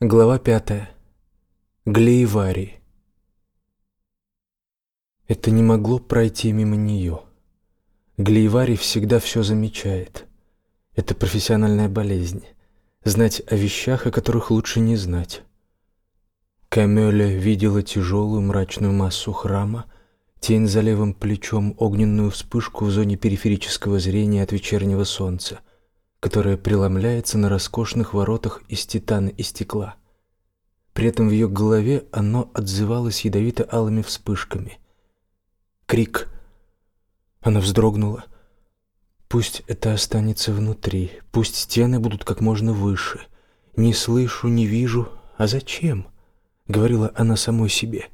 Глава 5. Глейвари. Это не могло пройти мимо нее. Глейвари всегда все замечает. Это профессиональная болезнь. Знать о вещах, о которых лучше не знать. Камёля видела тяжелую мрачную массу храма, тень за левым плечом, огненную вспышку в зоне периферического зрения от вечернего солнца — которая преломляется на роскошных воротах из титана и стекла. При этом в ее голове оно отзывалось ядовито-алыми вспышками. Крик. Она вздрогнула. Пусть это останется внутри, пусть стены будут как можно выше. Не слышу, не вижу. А зачем? Говорила она самой себе.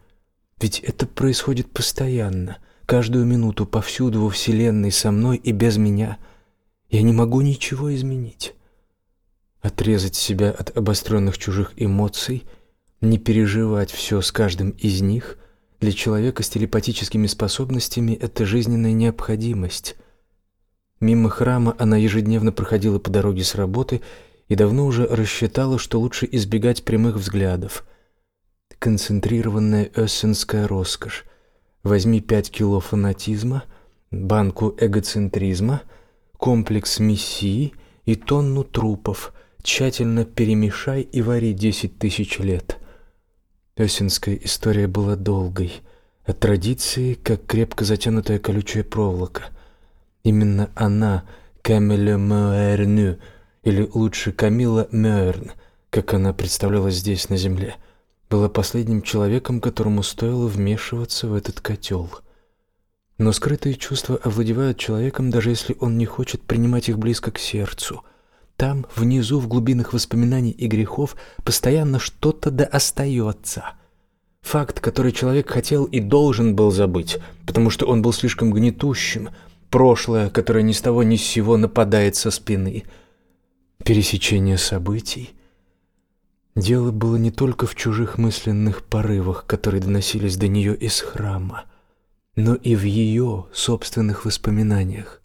Ведь это происходит постоянно, каждую минуту, повсюду во Вселенной, со мной и без меня — я не могу ничего изменить. Отрезать себя от обостренных чужих эмоций, не переживать все с каждым из них – для человека с телепатическими способностями это жизненная необходимость. Мимо храма она ежедневно проходила по дороге с работы и давно уже рассчитала, что лучше избегать прямых взглядов. Концентрированная эссенская роскошь. Возьми пять кило фанатизма, банку эгоцентризма — комплекс миссии и тонну трупов. Тщательно перемешай и вари десять тысяч лет. Песенская история была долгой. а традиции, как крепко затянутая колючая проволока. Именно она, Камеля Мёерню, или лучше Камила Мёерн, как она представлялась здесь, на земле, была последним человеком, которому стоило вмешиваться в этот котел — но скрытые чувства овладевают человеком, даже если он не хочет принимать их близко к сердцу. Там, внизу, в глубинах воспоминаний и грехов, постоянно что-то да остается. Факт, который человек хотел и должен был забыть, потому что он был слишком гнетущим, прошлое, которое ни с того ни с сего нападает со спины. Пересечение событий. Дело было не только в чужих мысленных порывах, которые доносились до нее из храма но и в ее собственных воспоминаниях.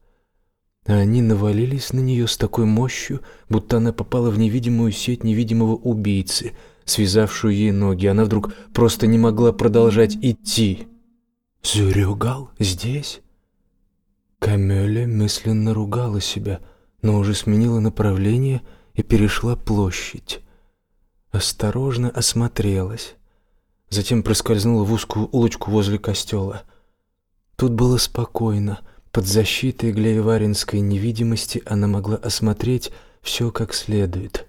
А они навалились на нее с такой мощью, будто она попала в невидимую сеть невидимого убийцы, связавшую ей ноги. Она вдруг просто не могла продолжать идти. «Зюрюгал? Здесь?» Камеля мысленно ругала себя, но уже сменила направление и перешла площадь. Осторожно осмотрелась. Затем проскользнула в узкую улочку возле костела — Тут было спокойно. Под защитой Глееваринской невидимости она могла осмотреть все как следует.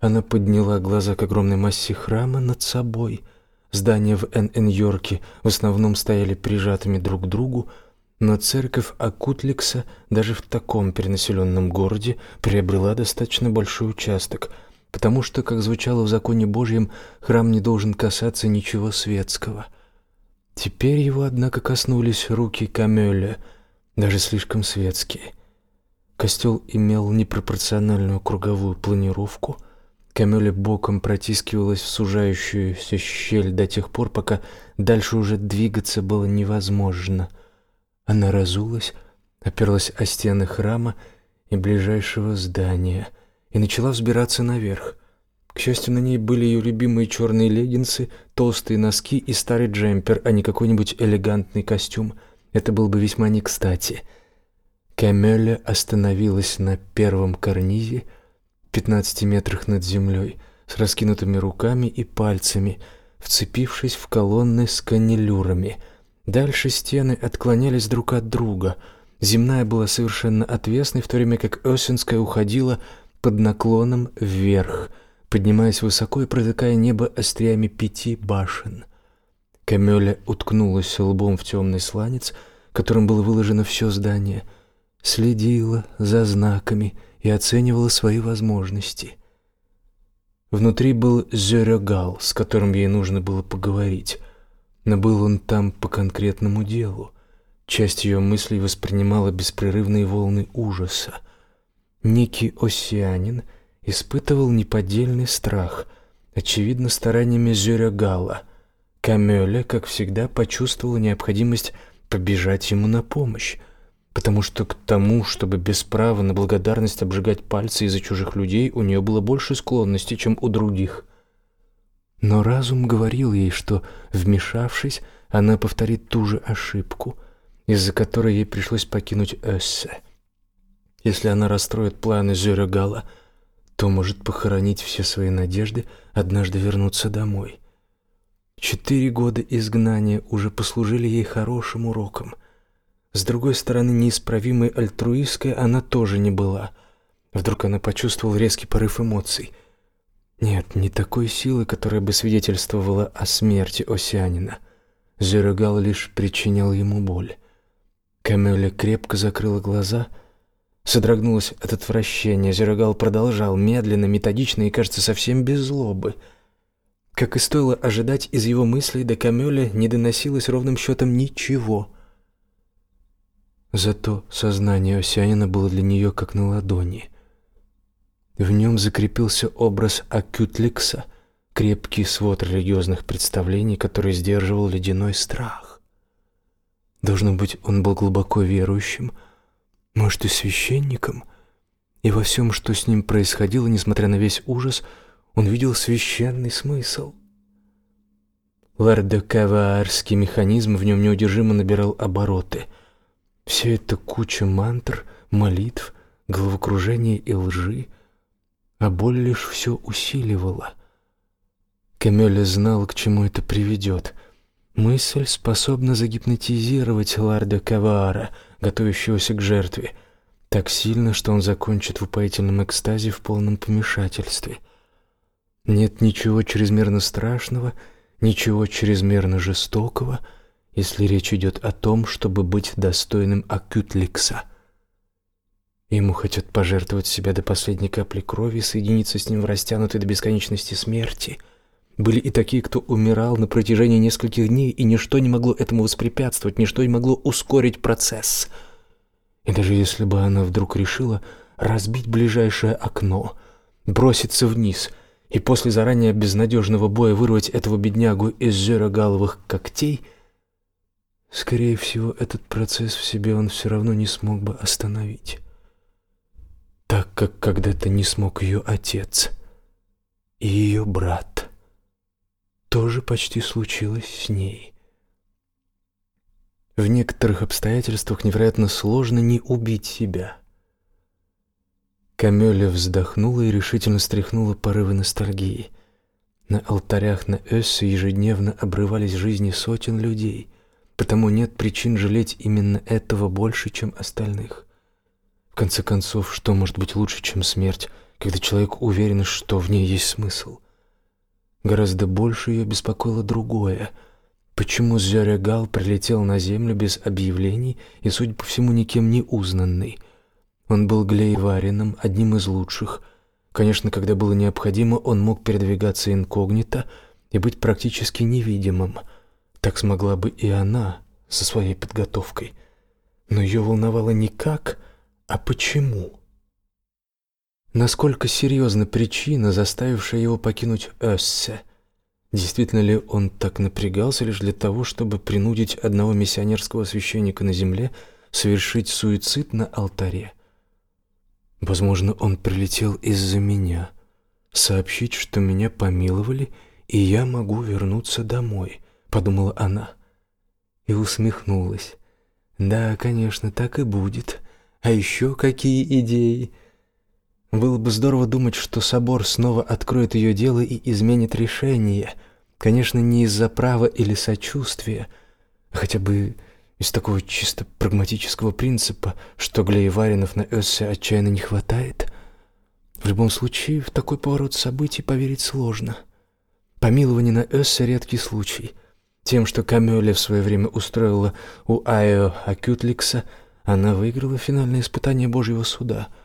Она подняла глаза к огромной массе храма над собой. Здания в Н.Ньюарке в основном стояли прижатыми друг к другу, но церковь Акутликса даже в таком перенаселенном городе приобрела достаточно большой участок, потому что, как звучало в законе Божьем, храм не должен касаться ничего светского — Теперь его, однако, коснулись руки Камёля, даже слишком светские. Костел имел непропорциональную круговую планировку. Камёля боком протискивалась в сужающуюся щель до тех пор, пока дальше уже двигаться было невозможно. Она разулась, оперлась о стены храма и ближайшего здания и начала взбираться наверх — к счастью, на ней были ее любимые черные леггинсы, толстые носки и старый джемпер, а не какой-нибудь элегантный костюм. Это был бы весьма не кстати. Камеля остановилась на первом карнизе, 15 метрах над землей, с раскинутыми руками и пальцами, вцепившись в колонны с канилюрами. Дальше стены отклонялись друг от друга. Земная была совершенно отвесной, в то время как Осинская уходила под наклоном вверх — поднимаясь высоко и протыкая небо остриями пяти башен. Камёля уткнулась лбом в темный сланец, которым было выложено все здание, следила за знаками и оценивала свои возможности. Внутри был Зерегал, с которым ей нужно было поговорить, но был он там по конкретному делу. Часть ее мыслей воспринимала беспрерывные волны ужаса. Некий осянин — испытывал неподдельный страх, очевидно, стараниями Зюря Гала. Камёля, как всегда, почувствовала необходимость побежать ему на помощь, потому что к тому, чтобы без права на благодарность обжигать пальцы из-за чужих людей, у нее было больше склонности, чем у других. Но разум говорил ей, что, вмешавшись, она повторит ту же ошибку, из-за которой ей пришлось покинуть Эссе. Если она расстроит планы Зюрегала, Гала, то может похоронить все свои надежды однажды вернуться домой. Четыре года изгнания уже послужили ей хорошим уроком. С другой стороны, неисправимой альтруисткой она тоже не была. Вдруг она почувствовала резкий порыв эмоций. Нет, не такой силы, которая бы свидетельствовала о смерти Осянина. Зерегал лишь причинял ему боль. Камеля крепко закрыла глаза — Содрогнулось от отвращения, Зерогал продолжал медленно, методично и, кажется, совсем без злобы. Как и стоило ожидать, из его мыслей до Камёля не доносилось ровным счетом ничего. Зато сознание Осянина было для нее как на ладони. В нем закрепился образ Акютликса, крепкий свод религиозных представлений, который сдерживал ледяной страх. Должно быть, он был глубоко верующим – может, и священником? И во всем, что с ним происходило, несмотря на весь ужас, он видел священный смысл. Лардокаваарский механизм в нем неудержимо набирал обороты. Все это куча мантр, молитв, головокружение и лжи, а боль лишь все усиливала. Камеля знал, к чему это приведет — Мысль способна загипнотизировать Ларда Кавара, готовящегося к жертве, так сильно, что он закончит в упоительном экстазе в полном помешательстве. Нет ничего чрезмерно страшного, ничего чрезмерно жестокого, если речь идет о том, чтобы быть достойным Акютликса. Ему хотят пожертвовать себя до последней капли крови, соединиться с ним в растянутой до бесконечности смерти — были и такие, кто умирал на протяжении нескольких дней, и ничто не могло этому воспрепятствовать, ничто не могло ускорить процесс. И даже если бы она вдруг решила разбить ближайшее окно, броситься вниз и после заранее безнадежного боя вырвать этого беднягу из зерогаловых когтей, скорее всего, этот процесс в себе он все равно не смог бы остановить. Так как когда-то не смог ее отец и ее брат тоже почти случилось с ней. В некоторых обстоятельствах невероятно сложно не убить себя. Камёля вздохнула и решительно стряхнула порывы ностальгии. На алтарях на Эссе ежедневно обрывались жизни сотен людей, потому нет причин жалеть именно этого больше, чем остальных. В конце концов, что может быть лучше, чем смерть, когда человек уверен, что в ней есть смысл? Гораздо больше ее беспокоило другое. Почему Зерегал прилетел на землю без объявлений и, судя по всему, никем не узнанный? Он был Глейварином, одним из лучших. Конечно, когда было необходимо, он мог передвигаться инкогнито и быть практически невидимым. Так смогла бы и она со своей подготовкой. Но ее волновало не как, а почему насколько серьезна причина, заставившая его покинуть Эссе. Действительно ли он так напрягался лишь для того, чтобы принудить одного миссионерского священника на земле совершить суицид на алтаре? Возможно, он прилетел из-за меня, сообщить, что меня помиловали, и я могу вернуться домой, подумала она и усмехнулась. Да, конечно, так и будет. А еще какие идеи? Было бы здорово думать, что собор снова откроет ее дело и изменит решение. Конечно, не из-за права или сочувствия, а хотя бы из такого чисто прагматического принципа, что Глееваринов на Эссе отчаянно не хватает. В любом случае, в такой поворот событий поверить сложно. Помилование на Эссе — редкий случай. Тем, что Камёле в свое время устроила у Айо Акютликса, она выиграла финальное испытание Божьего суда —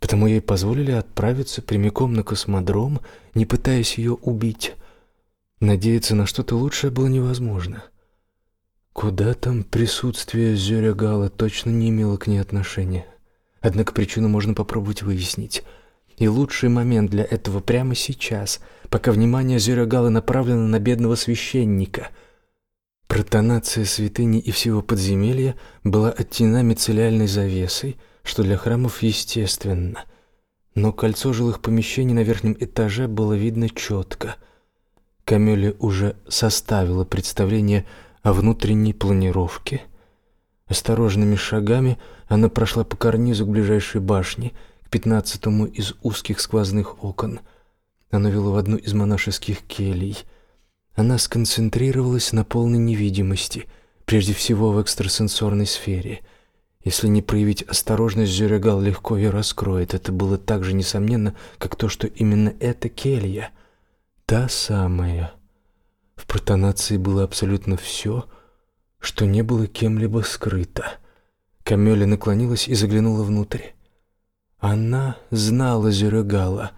Потому ей позволили отправиться прямиком на космодром, не пытаясь ее убить. Надеяться на что-то лучшее было невозможно. Куда там присутствие Зёря Гала точно не имело к ней отношения. Однако причину можно попробовать выяснить. И лучший момент для этого прямо сейчас, пока внимание Зюрегала направлено на бедного священника. Протонация святыни и всего подземелья была оттена мицеллиальной завесой — что для храмов естественно, но кольцо жилых помещений на верхнем этаже было видно четко. Камеле уже составила представление о внутренней планировке. Осторожными шагами она прошла по карнизу к ближайшей башне, к пятнадцатому из узких сквозных окон. Она вела в одну из монашеских келий. Она сконцентрировалась на полной невидимости, прежде всего в экстрасенсорной сфере — если не проявить осторожность, Зюрегал легко ее раскроет. Это было так же несомненно, как то, что именно эта келья. Та самая. В протонации было абсолютно все, что не было кем-либо скрыто. Камёля наклонилась и заглянула внутрь. Она знала Зюрегала.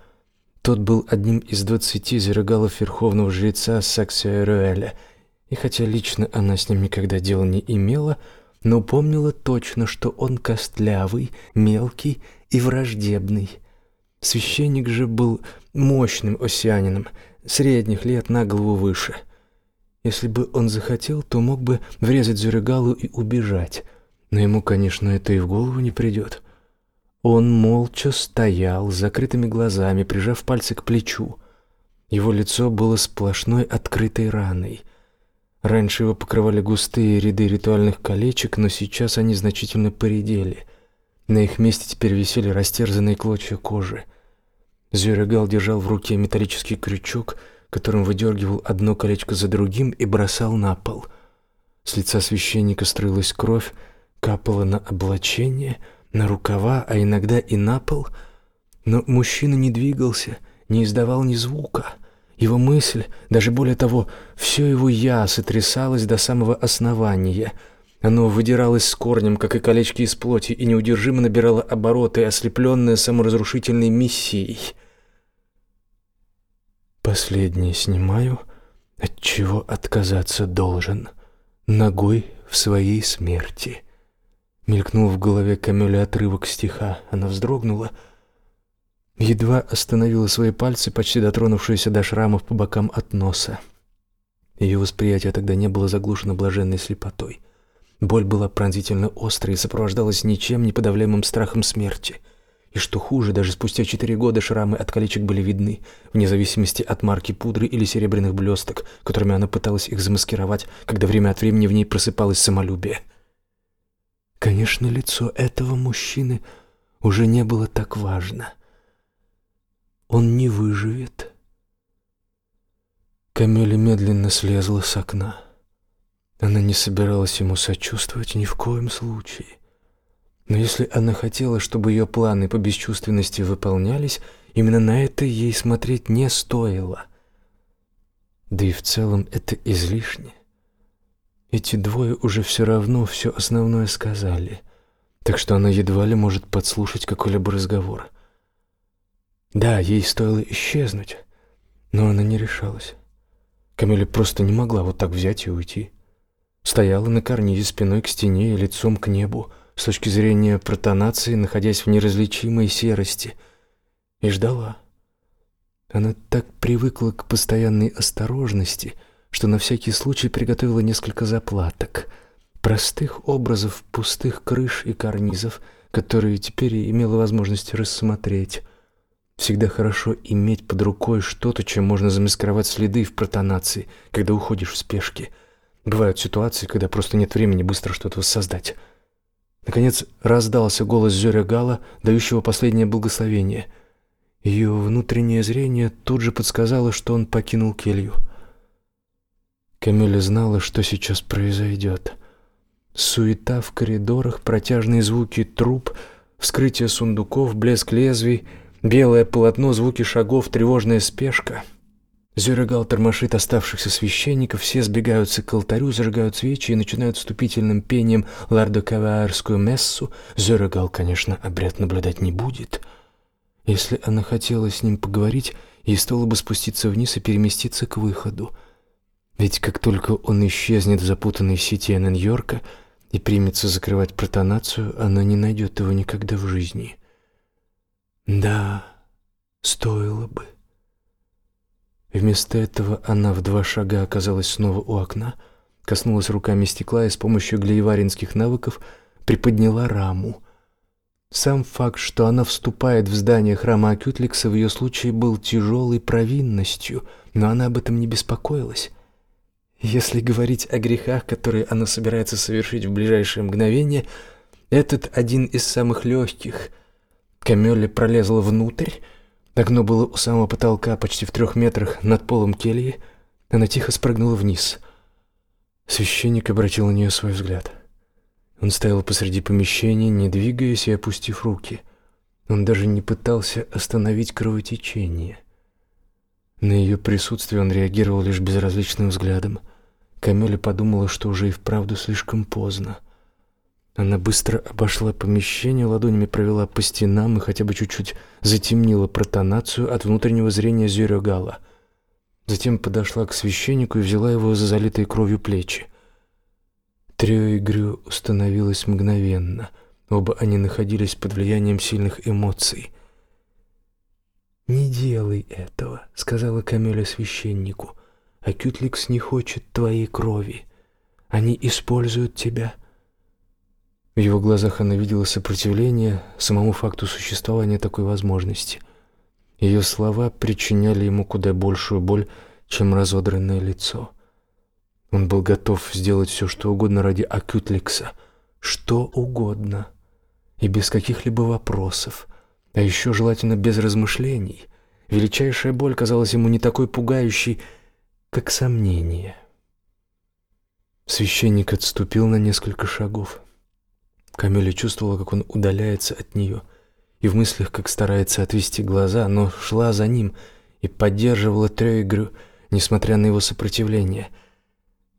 Тот был одним из двадцати Зерегалов верховного жреца Саксиэруэля. И хотя лично она с ним никогда дела не имела, — но помнила точно, что он костлявый, мелкий и враждебный. Священник же был мощным осянином, средних лет на голову выше. Если бы он захотел, то мог бы врезать Зюрегалу и убежать, но ему, конечно, это и в голову не придет. Он молча стоял с закрытыми глазами, прижав пальцы к плечу. Его лицо было сплошной открытой раной. Раньше его покрывали густые ряды ритуальных колечек, но сейчас они значительно поредели. На их месте теперь висели растерзанные клочья кожи. Зюрегал держал в руке металлический крючок, которым выдергивал одно колечко за другим и бросал на пол. С лица священника струилась кровь, капала на облачение, на рукава, а иногда и на пол. Но мужчина не двигался, не издавал ни звука — его мысль, даже более того, все его «я» сотрясалось до самого основания. Оно выдиралось с корнем, как и колечки из плоти, и неудержимо набирало обороты, ослепленное саморазрушительной миссией, Последнее снимаю, от чего отказаться должен, ногой в своей смерти. Мелькнул в голове Камиля отрывок стиха. Она вздрогнула — едва остановила свои пальцы, почти дотронувшиеся до шрамов по бокам от носа. Ее восприятие тогда не было заглушено блаженной слепотой. Боль была пронзительно острой и сопровождалась ничем не подавляемым страхом смерти. И что хуже, даже спустя четыре года шрамы от колечек были видны, вне зависимости от марки пудры или серебряных блесток, которыми она пыталась их замаскировать, когда время от времени в ней просыпалось самолюбие. Конечно, лицо этого мужчины уже не было так важно он не выживет. Камель медленно слезла с окна. Она не собиралась ему сочувствовать ни в коем случае. Но если она хотела, чтобы ее планы по бесчувственности выполнялись, именно на это ей смотреть не стоило. Да и в целом это излишне. Эти двое уже все равно все основное сказали, так что она едва ли может подслушать какой-либо разговор. — да, ей стоило исчезнуть, но она не решалась. Камиля просто не могла вот так взять и уйти. Стояла на карнизе спиной к стене и лицом к небу, с точки зрения протонации, находясь в неразличимой серости, и ждала. Она так привыкла к постоянной осторожности, что на всякий случай приготовила несколько заплаток, простых образов пустых крыш и карнизов, которые теперь имела возможность рассмотреть. Всегда хорошо иметь под рукой что-то, чем можно замаскировать следы в протонации, когда уходишь в спешке. Бывают ситуации, когда просто нет времени быстро что-то воссоздать. Наконец раздался голос Зёря Гала, дающего последнее благословение. Ее внутреннее зрение тут же подсказало, что он покинул келью. Камиля знала, что сейчас произойдет. Суета в коридорах, протяжные звуки труб, вскрытие сундуков, блеск лезвий — Белое полотно, звуки шагов, тревожная спешка. Зюрегал тормошит оставшихся священников, все сбегаются к алтарю, зажигают свечи и начинают вступительным пением лардокаваарскую мессу. Зюрегал, конечно, обряд наблюдать не будет. Если она хотела с ним поговорить, ей стоило бы спуститься вниз и переместиться к выходу. Ведь как только он исчезнет в запутанной сети Нью-Йорка и примется закрывать протонацию, она не найдет его никогда в жизни. — да, стоило бы. Вместо этого она в два шага оказалась снова у окна, коснулась руками стекла и с помощью глееваринских навыков приподняла раму. Сам факт, что она вступает в здание храма Акютликса в ее случае был тяжелой провинностью, но она об этом не беспокоилась. Если говорить о грехах, которые она собирается совершить в ближайшее мгновение, этот один из самых легких — Камелли пролезла внутрь. Окно было у самого потолка, почти в трех метрах над полом кельи. Она тихо спрыгнула вниз. Священник обратил на нее свой взгляд. Он стоял посреди помещения, не двигаясь и опустив руки. Он даже не пытался остановить кровотечение. На ее присутствие он реагировал лишь безразличным взглядом. Камеля подумала, что уже и вправду слишком поздно. Она быстро обошла помещение, ладонями провела по стенам и хотя бы чуть-чуть затемнила протонацию от внутреннего зрения Зюрегала. Затем подошла к священнику и взяла его за залитые кровью плечи. Трио установилась мгновенно. Оба они находились под влиянием сильных эмоций. «Не делай этого», — сказала Камеля священнику. «Акютликс не хочет твоей крови. Они используют тебя» В его глазах она видела сопротивление самому факту существования такой возможности. Ее слова причиняли ему куда большую боль, чем разодранное лицо. Он был готов сделать все, что угодно ради Акютликса, что угодно, и без каких-либо вопросов, а еще желательно без размышлений. Величайшая боль казалась ему не такой пугающей, как сомнение. Священник отступил на несколько шагов. Камиля чувствовала, как он удаляется от нее, и в мыслях, как старается отвести глаза, но шла за ним и поддерживала Трёйгрю, несмотря на его сопротивление.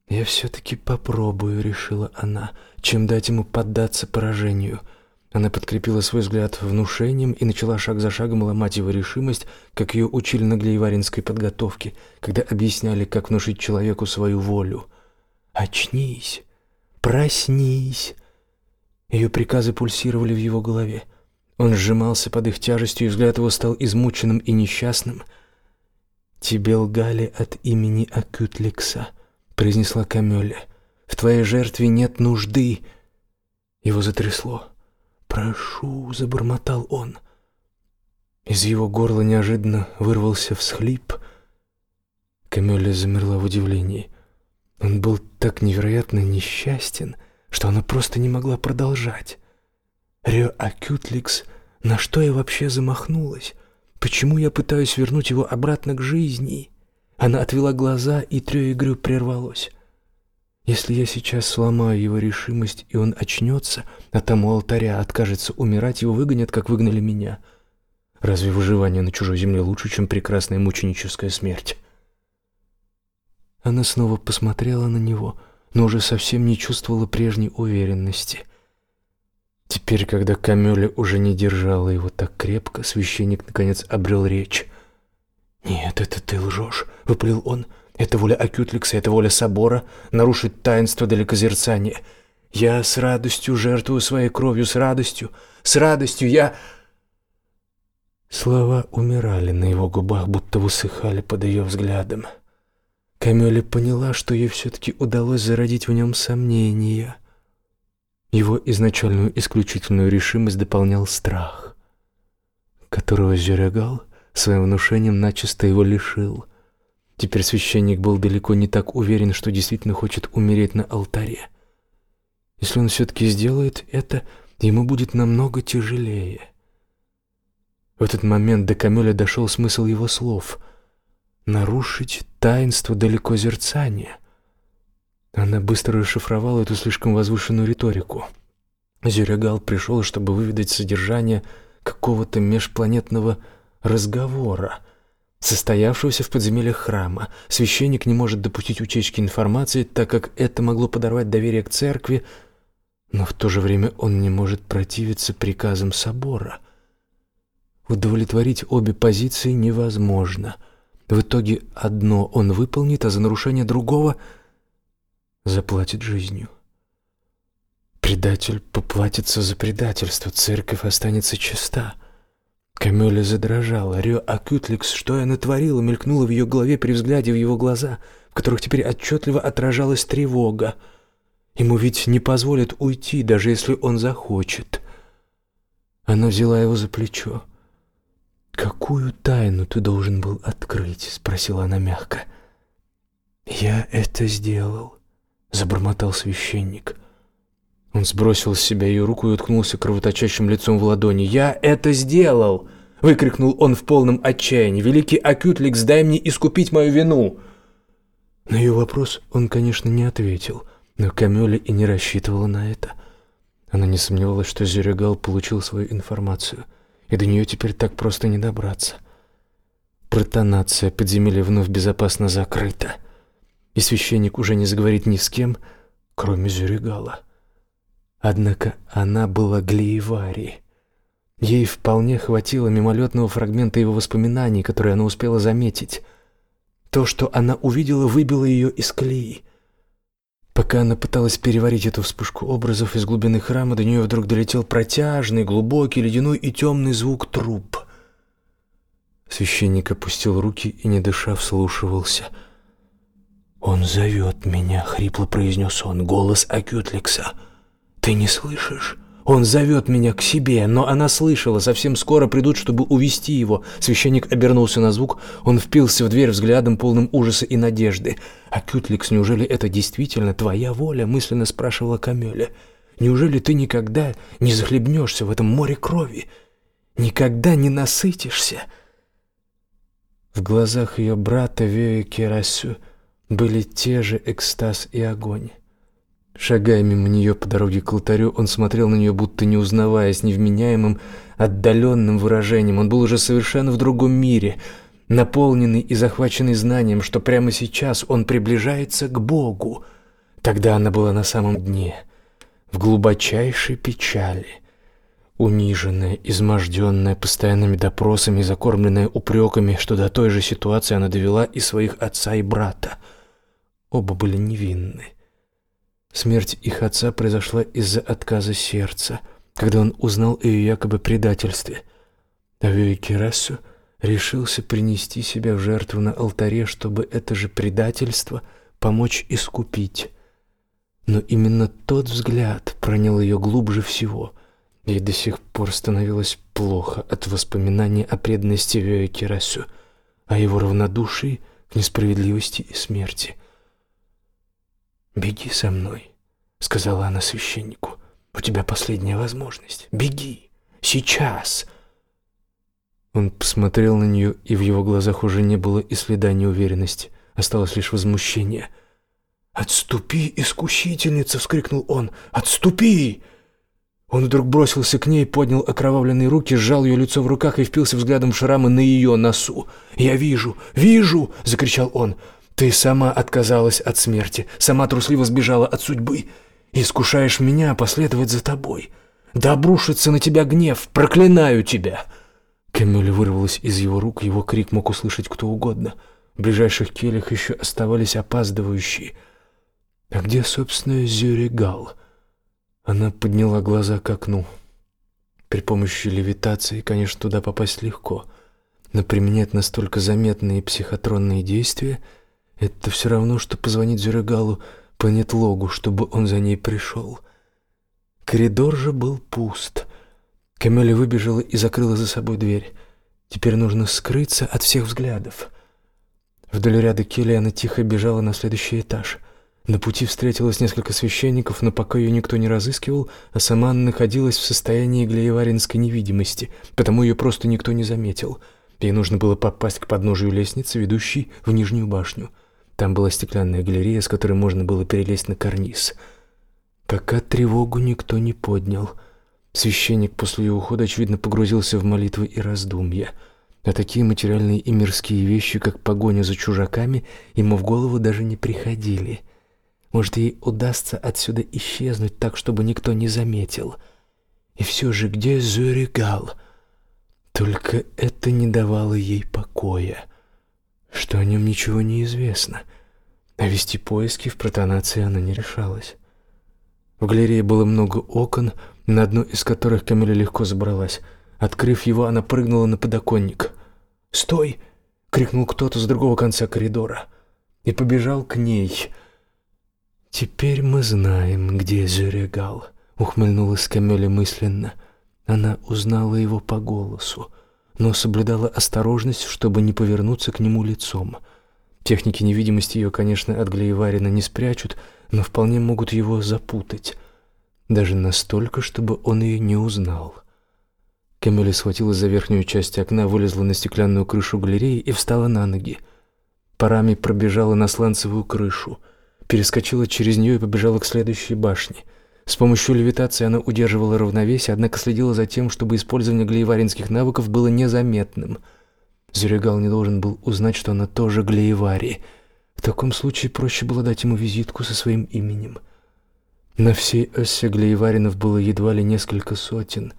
«Я все-таки попробую», — решила она, — «чем дать ему поддаться поражению». Она подкрепила свой взгляд внушением и начала шаг за шагом ломать его решимость, как ее учили на глейваринской подготовке, когда объясняли, как внушить человеку свою волю. «Очнись! Проснись!» Ее приказы пульсировали в его голове. Он сжимался под их тяжестью, и взгляд его стал измученным и несчастным. «Тебе лгали от имени Акютликса», — произнесла Камёля. «В твоей жертве нет нужды». Его затрясло. «Прошу», — забормотал он. Из его горла неожиданно вырвался всхлип. Камёля замерла в удивлении. Он был так невероятно несчастен — что она просто не могла продолжать. Рио Акютликс, на что я вообще замахнулась? Почему я пытаюсь вернуть его обратно к жизни? Она отвела глаза, и Трё игры прервалось. Если я сейчас сломаю его решимость, и он очнется, а тому алтаря откажется умирать, его выгонят, как выгнали меня. Разве выживание на чужой земле лучше, чем прекрасная мученическая смерть? Она снова посмотрела на него — но уже совсем не чувствовала прежней уверенности. Теперь, когда Камёля уже не держала его так крепко, священник наконец обрел речь. «Нет, это ты лжешь», — выплел он. «Это воля Акютликса, это воля собора, нарушить таинство далекозерцания. Я с радостью жертвую своей кровью, с радостью, с радостью я...» Слова умирали на его губах, будто высыхали под ее взглядом. Камёля поняла, что ей все-таки удалось зародить в нем сомнения. Его изначальную исключительную решимость дополнял страх, которого Зюрегал своим внушением начисто его лишил. Теперь священник был далеко не так уверен, что действительно хочет умереть на алтаре. Если он все-таки сделает это, ему будет намного тяжелее. В этот момент до Камёля дошел смысл его слов — нарушить таинство далеко зерцания. Она быстро расшифровала эту слишком возвышенную риторику. Зюрегал пришел, чтобы выведать содержание какого-то межпланетного разговора, состоявшегося в подземельях храма. Священник не может допустить утечки информации, так как это могло подорвать доверие к церкви, но в то же время он не может противиться приказам собора. Удовлетворить обе позиции невозможно — в итоге одно он выполнит, а за нарушение другого заплатит жизнью. Предатель поплатится за предательство, церковь останется чиста. Камёля задрожала. Рио Акютликс, что я натворила, мелькнула в её голове при взгляде в его глаза, в которых теперь отчётливо отражалась тревога. Ему ведь не позволят уйти, даже если он захочет. Она взяла его за плечо. «Какую тайну ты должен был открыть?» — спросила она мягко. «Я это сделал», — забормотал священник. Он сбросил с себя ее руку и уткнулся кровоточащим лицом в ладони. «Я это сделал!» — выкрикнул он в полном отчаянии. «Великий Акютликс, дай мне искупить мою вину!» На ее вопрос он, конечно, не ответил, но Камёля и не рассчитывала на это. Она не сомневалась, что Зерегал получил свою информацию — и до нее теперь так просто не добраться. Протонация подземелья вновь безопасно закрыта, и священник уже не заговорит ни с кем, кроме Зюригала. Однако она была Глиевари. Ей вполне хватило мимолетного фрагмента его воспоминаний, которые она успела заметить. То, что она увидела, выбило ее из колеи. Пока она пыталась переварить эту вспышку образов из глубины храма, до нее вдруг долетел протяжный, глубокий, ледяной и темный звук труб. Священник опустил руки и, не дыша, вслушивался. «Он зовет меня», — хрипло произнес он, — голос Акютликса. «Ты не слышишь?» Он зовет меня к себе, но она слышала. Совсем скоро придут, чтобы увести его. Священник обернулся на звук. Он впился в дверь взглядом, полным ужаса и надежды. «А Кютликс, неужели это действительно твоя воля?» – мысленно спрашивала Камёля. «Неужели ты никогда не захлебнешься в этом море крови? Никогда не насытишься?» В глазах ее брата Вея Керасю были те же экстаз и огонь. Шагаями мимо нее по дороге к алтарю, он смотрел на нее, будто не узнавая, с невменяемым, отдаленным выражением. Он был уже совершенно в другом мире, наполненный и захваченный знанием, что прямо сейчас он приближается к Богу. Тогда она была на самом дне, в глубочайшей печали, униженная, изможденная постоянными допросами, закормленная упреками, что до той же ситуации она довела и своих отца и брата. Оба были невинны. Смерть их отца произошла из-за отказа сердца, когда он узнал о ее якобы предательстве. Давио Керасу решился принести себя в жертву на алтаре, чтобы это же предательство помочь искупить. Но именно тот взгляд пронял ее глубже всего. и до сих пор становилось плохо от воспоминания о преданности Вио Керасу, о его равнодушии к несправедливости и смерти. Беги со мной, сказала она священнику. У тебя последняя возможность. Беги. Сейчас. Он посмотрел на нее, и в его глазах уже не было и следа неуверенности. Осталось лишь возмущение. «Отступи, искусительница!» — вскрикнул он. «Отступи!» Он вдруг бросился к ней, поднял окровавленные руки, сжал ее лицо в руках и впился взглядом в шрамы на ее носу. «Я вижу! Вижу!» — закричал он. Ты сама отказалась от смерти, сама трусливо сбежала от судьбы. Искушаешь меня последовать за тобой. Да обрушится на тебя гнев, проклинаю тебя!» Камиля вырвалась из его рук, его крик мог услышать кто угодно. В ближайших келях еще оставались опаздывающие. «А где, собственно, Зюригал?» Она подняла глаза к окну. При помощи левитации, конечно, туда попасть легко, но применять настолько заметные психотронные действия — это все равно, что позвонить Зюрегалу по планетлогу, чтобы он за ней пришел. Коридор же был пуст. Камеля выбежала и закрыла за собой дверь. Теперь нужно скрыться от всех взглядов. Вдоль ряда келей она тихо бежала на следующий этаж. На пути встретилось несколько священников, но пока ее никто не разыскивал, а сама она находилась в состоянии глееваринской невидимости, потому ее просто никто не заметил. Ей нужно было попасть к подножию лестницы, ведущей в нижнюю башню. Там была стеклянная галерея, с которой можно было перелезть на карниз. Пока тревогу никто не поднял. Священник после ее ухода, очевидно, погрузился в молитвы и раздумья. А такие материальные и мирские вещи, как погоня за чужаками, ему в голову даже не приходили. Может, ей удастся отсюда исчезнуть так, чтобы никто не заметил. И все же, где Зюригал? Только это не давало ей покоя. — что о нем ничего не известно. Вести поиски в протонации она не решалась. В галерее было много окон, на одно из которых Камиля легко забралась. Открыв его, она прыгнула на подоконник. «Стой!» — крикнул кто-то с другого конца коридора. И побежал к ней. «Теперь мы знаем, где Зюрегал», — ухмыльнулась Камиля мысленно. Она узнала его по голосу но соблюдала осторожность, чтобы не повернуться к нему лицом. Техники невидимости ее, конечно, от Глееварина не спрячут, но вполне могут его запутать. Даже настолько, чтобы он ее не узнал. Камиля схватилась за верхнюю часть окна, вылезла на стеклянную крышу галереи и встала на ноги. Парами пробежала на сланцевую крышу, перескочила через нее и побежала к следующей башне — с помощью левитации она удерживала равновесие, однако следила за тем, чтобы использование глееваринских навыков было незаметным. Зюрегал не должен был узнать, что она тоже глиевари. В таком случае проще было дать ему визитку со своим именем. На всей осе глееваринов было едва ли несколько сотен.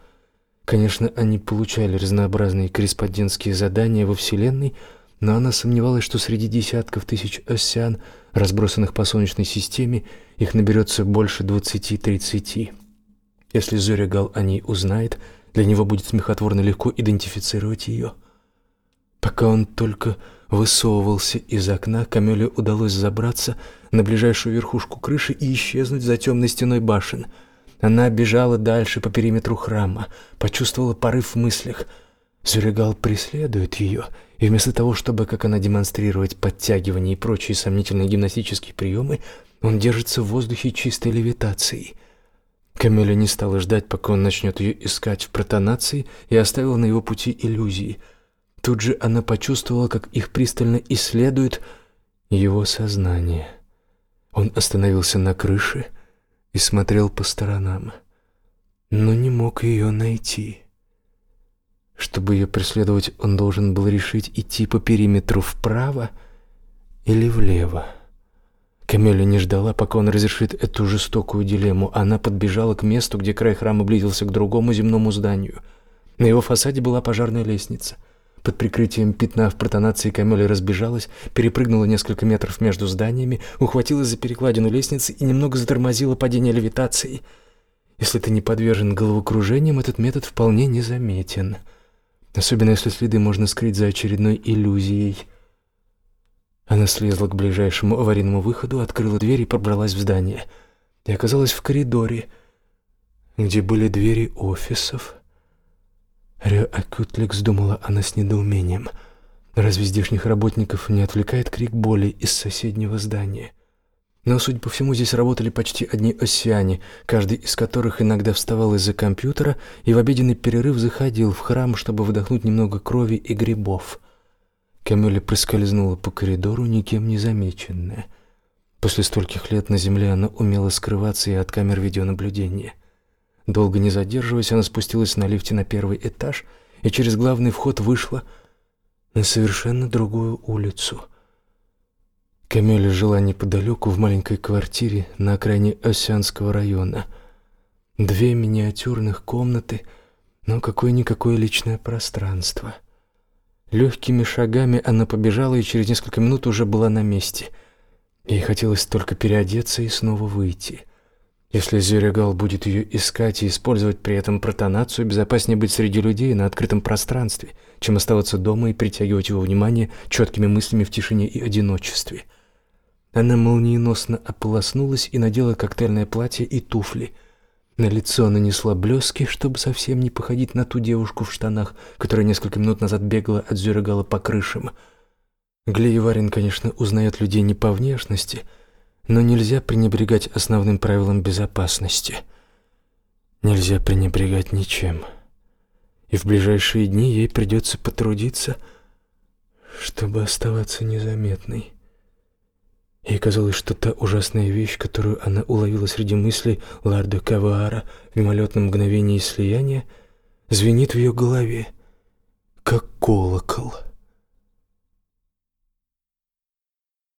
Конечно, они получали разнообразные корреспондентские задания во Вселенной, но она сомневалась, что среди десятков тысяч осян – разбросанных по Солнечной системе, их наберется больше 20-30. Если Зоригал о ней узнает, для него будет смехотворно легко идентифицировать ее. Пока он только высовывался из окна, Камеле удалось забраться на ближайшую верхушку крыши и исчезнуть за темной стеной башен. Она бежала дальше по периметру храма, почувствовала порыв в мыслях. Зюрегал преследует ее — и вместо того, чтобы, как она демонстрирует, подтягивание и прочие сомнительные гимнастические приемы, он держится в воздухе чистой левитацией. Камиля не стала ждать, пока он начнет ее искать в протонации, и оставила на его пути иллюзии. Тут же она почувствовала, как их пристально исследует его сознание. Он остановился на крыше и смотрел по сторонам, но не мог ее найти. Чтобы ее преследовать, он должен был решить, идти по периметру вправо или влево. Камелия не ждала, пока он разрешит эту жестокую дилемму. Она подбежала к месту, где край храма близился к другому земному зданию. На его фасаде была пожарная лестница. Под прикрытием пятна в протонации Камелия разбежалась, перепрыгнула несколько метров между зданиями, ухватилась за перекладину лестницы и немного затормозила падение левитации. Если ты не подвержен головокружениям, этот метод вполне незаметен. заметен. Особенно, если следы можно скрыть за очередной иллюзией. Она слезла к ближайшему аварийному выходу, открыла дверь и пробралась в здание. И оказалась в коридоре, где были двери офисов. Рео Акютликс думала она с недоумением. Разве здешних работников не отвлекает крик боли из соседнего здания? Но, судя по всему, здесь работали почти одни осяне, каждый из которых иногда вставал из-за компьютера и в обеденный перерыв заходил в храм, чтобы вдохнуть немного крови и грибов. Камиля проскользнула по коридору, никем не замеченная. После стольких лет на земле она умела скрываться и от камер видеонаблюдения. Долго не задерживаясь, она спустилась на лифте на первый этаж и через главный вход вышла на совершенно другую улицу — Камиля жила неподалеку в маленькой квартире на окраине Осянского района. Две миниатюрных комнаты, но какое-никакое личное пространство. Легкими шагами она побежала и через несколько минут уже была на месте. Ей хотелось только переодеться и снова выйти. Если Зюрегал будет ее искать и использовать при этом протонацию, безопаснее быть среди людей на открытом пространстве, чем оставаться дома и притягивать его внимание четкими мыслями в тишине и одиночестве. — она молниеносно ополоснулась и надела коктейльное платье и туфли. На лицо нанесла блески, чтобы совсем не походить на ту девушку в штанах, которая несколько минут назад бегала от зюрегала по крышам. Глееварин, конечно, узнает людей не по внешности, но нельзя пренебрегать основным правилам безопасности. Нельзя пренебрегать ничем. И в ближайшие дни ей придется потрудиться, чтобы оставаться незаметной. Ей казалось что та ужасная вещь, которую она уловила среди мыслей Ларда Кавара в мимолетном мгновении слияния, звенит в ее голове, как колокол.